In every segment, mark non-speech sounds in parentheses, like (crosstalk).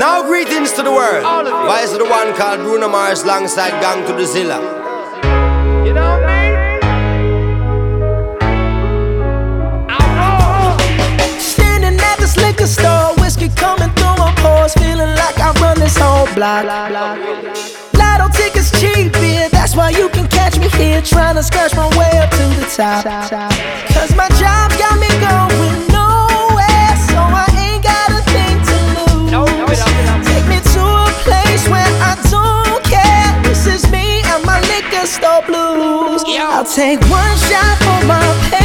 Now greetings to the world. Vice of the one called Bruno Mars alongside Gong to the Zilla. You know what I mean? Standing at this liquor store, whiskey coming through my pores, feeling like I run this whole block. Lotto tickets cheap, yeah, that's why you can catch me here, trying to scratch my way up to the top. Cause my job got me going I'll take one shot for my pain,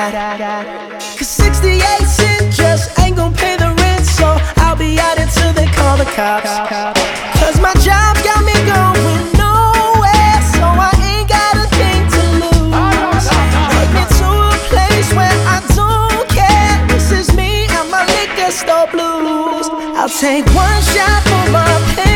Cause 68 cent just ain't gonna pay the rent, so I'll be out until they call the cops. Cause my job got me going nowhere, so I ain't got a thing to lose. Take me to a place where I don't care. This is me and my liquor store blues. I'll take one shot for my pain,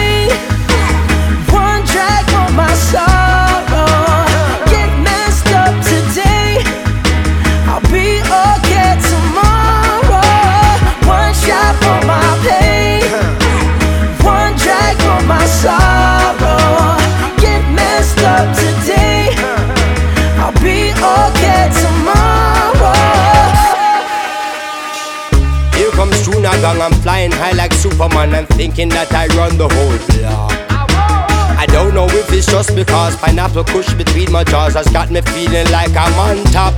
flying high like Superman. I'm thinking that I run the whole block. I don't know if it's just because pineapple kush between my jaws has got me feeling like I'm on top.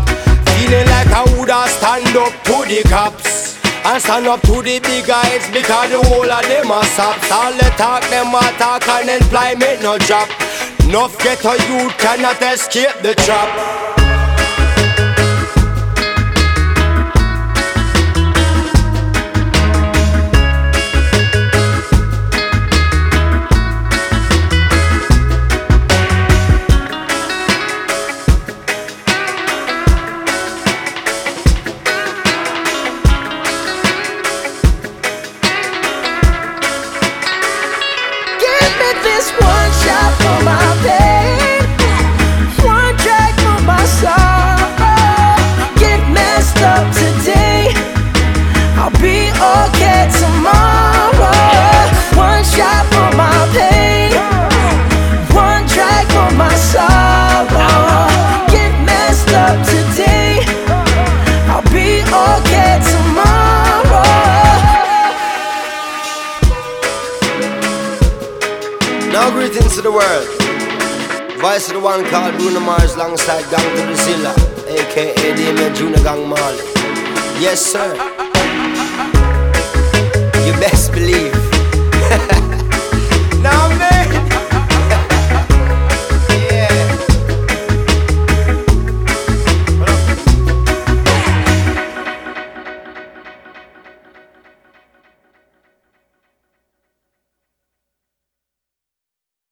Feeling like I woulda stand up to the cops. And stand up to the big guys because the whole of them are sops. All the talk, them a talk and employment no job. Enough ghetto youth cannot escape the trap. Okay tomorrow. One shot for my pain, one drag for my sorrow. Get messed up today. I'll be okay tomorrow. Now greetings to the world. Voice of the one called Bruno Mars alongside Gong to the Zilla, aka Damian Junior Gong Marley. Yes, sir. Best believe. (laughs) now, man.